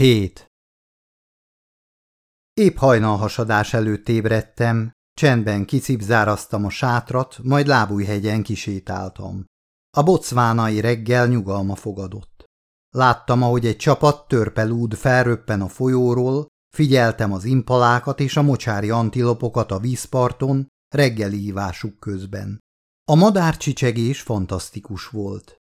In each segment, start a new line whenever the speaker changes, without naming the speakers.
7. Épp hajnalhasadás előtt ébredtem, csendben kicipzáraztam a sátrat, majd lábújhegyen kisétáltam. A bocvánai reggel nyugalma fogadott. Láttam, ahogy egy csapat törpelúd felröppen a folyóról, figyeltem az impalákat és a mocsári antilopokat a vízparton reggeli ívásuk közben. A madárcsicsegés fantasztikus volt.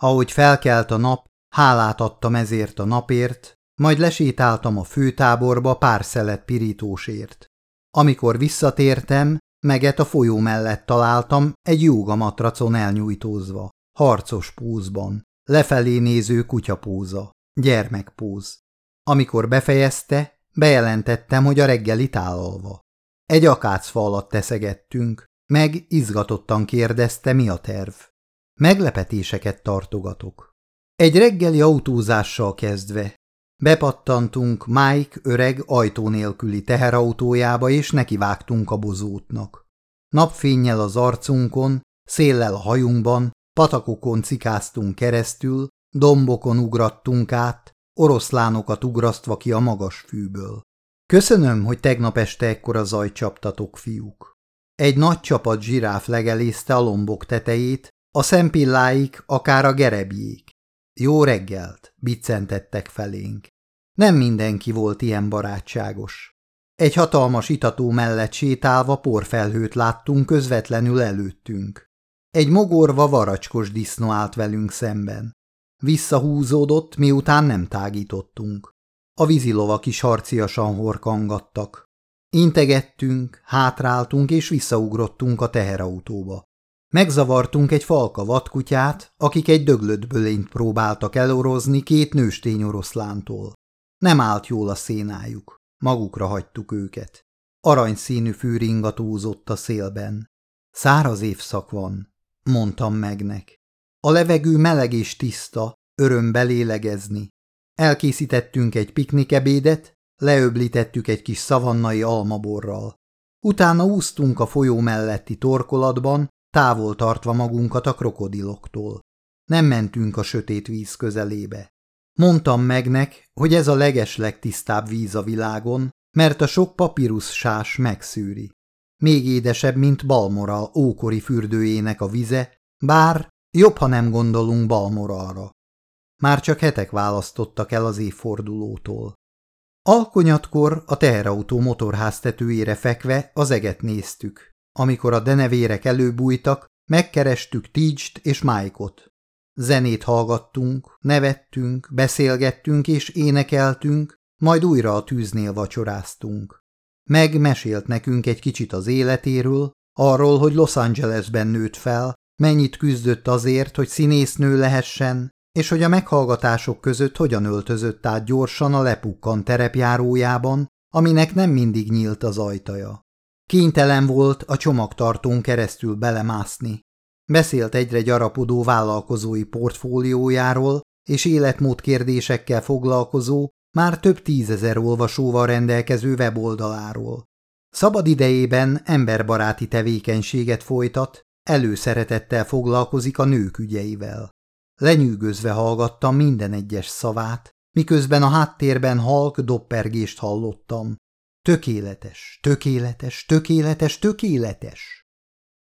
Ahogy felkelt a nap, hálát adtam ezért a napért, majd lesétáltam a főtáborba pár szelet pirítósért. Amikor visszatértem, meget a folyó mellett találtam egy jógamatracon elnyújtózva, harcos pózban, lefelé néző kutyapóza, gyermekpóz. Amikor befejezte, bejelentettem, hogy a reggeli tálalva. Egy akácfa alatt teszegettünk, meg izgatottan kérdezte, mi a terv. Meglepetéseket tartogatok. Egy reggeli autózással kezdve, Bepattantunk Mike öreg ajtó nélküli teherautójába, és nekivágtunk a bozótnak. Napfénnyel az arcunkon, széllel a hajunkban, patakokon cikáztunk keresztül, dombokon ugrattunk át, oroszlánokat ugrasztva ki a magas fűből. Köszönöm, hogy tegnap este ekkora zaj csaptatok, fiúk. Egy nagy csapat zsiráf legelészte a lombok tetejét, a szempilláik akár a gerebjék. Jó reggelt, biccentettek felénk. Nem mindenki volt ilyen barátságos. Egy hatalmas itató mellett sétálva porfelhőt láttunk közvetlenül előttünk. Egy mogorva varacskos disznó állt velünk szemben. Visszahúzódott, miután nem tágítottunk. A vízilovak is harciasan horkangattak. Integettünk, hátráltunk és visszaugrottunk a teherautóba. Megzavartunk egy falka vadkutyát, akik egy döglött bölényt próbáltak elorozni két nőstény oroszlántól. Nem állt jól a szénájuk, magukra hagytuk őket. Aranyszínű fű ringatózott a szélben. Száraz évszak van, mondtam megnek. A levegő meleg és tiszta, öröm belélegezni. Elkészítettünk egy piknikebédet, leöblítettük egy kis szavannai almaborral. Utána úsztunk a folyó melletti torkolatban, távol tartva magunkat a krokodiloktól. Nem mentünk a sötét víz közelébe. Mondtam megnek, hogy ez a legeslegtisztább víz a világon, mert a sok papírus sás megszűri. Még édesebb, mint Balmoral ókori fürdőjének a vize, bár jobb, ha nem gondolunk Balmoralra. Már csak hetek választottak el az évfordulótól. Alkonyatkor a teherautó motorház tetőjére fekve az eget néztük. Amikor a denevérek előbújtak, megkerestük Tígyst és Májkot. Zenét hallgattunk, nevettünk, beszélgettünk és énekeltünk, majd újra a tűznél vacsoráztunk. Meg mesélt nekünk egy kicsit az életéről, arról, hogy Los Angelesben nőtt fel, mennyit küzdött azért, hogy színésznő lehessen, és hogy a meghallgatások között hogyan öltözött át gyorsan a lepukkan terepjárójában, aminek nem mindig nyílt az ajtaja. Kénytelen volt a csomagtartón keresztül belemászni, Beszélt egyre gyarapodó vállalkozói portfóliójáról és életmód kérdésekkel foglalkozó, már több tízezer olvasóval rendelkező weboldaláról. Szabad idejében emberbaráti tevékenységet folytat, előszeretettel foglalkozik a nők ügyeivel. Lenyűgözve hallgattam minden egyes szavát, miközben a háttérben halk doppergést hallottam. Tökéletes, tökéletes, tökéletes, tökéletes.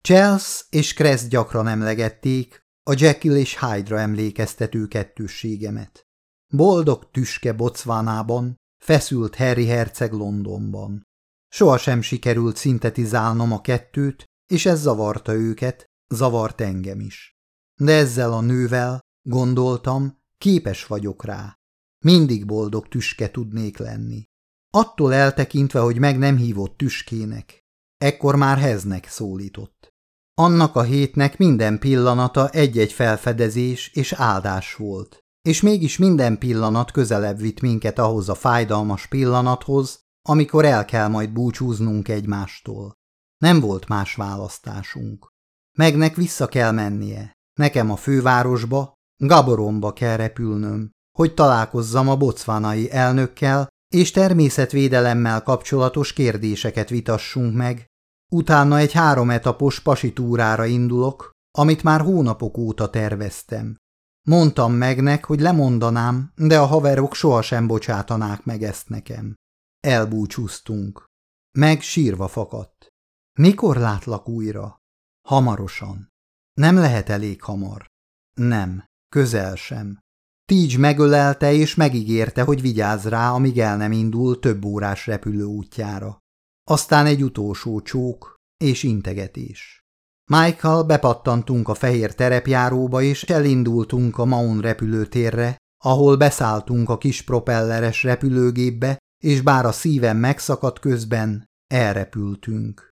Chelsea és Crest gyakran emlegették a Jekyll és Hyde-ra emlékeztető kettősségemet. Boldog tüske Bocvánában, feszült Harry herceg Londonban. Sohasem sikerült szintetizálnom a kettőt, és ez zavarta őket, zavart engem is. De ezzel a nővel, gondoltam, képes vagyok rá. Mindig boldog tüske tudnék lenni. Attól eltekintve, hogy meg nem hívott tüskének. Ekkor már heznek szólított. Annak a hétnek minden pillanata egy-egy felfedezés és áldás volt, és mégis minden pillanat közelebb vitt minket ahhoz a fájdalmas pillanathoz, amikor el kell majd búcsúznunk egymástól. Nem volt más választásunk. Megnek vissza kell mennie, nekem a fővárosba, Gaboromba kell repülnöm, hogy találkozzam a bocvánai elnökkel, és természetvédelemmel kapcsolatos kérdéseket vitassunk meg, Utána egy három etapos pasitúrára indulok, amit már hónapok óta terveztem. Mondtam megnek, hogy lemondanám, de a haverok sohasem bocsátanák meg ezt nekem. Elbúcsúztunk. Meg sírva fakadt. Mikor látlak újra? Hamarosan. Nem lehet elég hamar. Nem, közel sem. Tígy megölelte és megígérte, hogy vigyáz rá, amíg el nem indul több órás repülő útjára. Aztán egy utolsó csók és integetés. Michael bepattantunk a fehér terepjáróba, és elindultunk a Maun repülőtérre, ahol beszálltunk a kis propelleres repülőgépbe, és bár a szívem megszakadt közben, elrepültünk.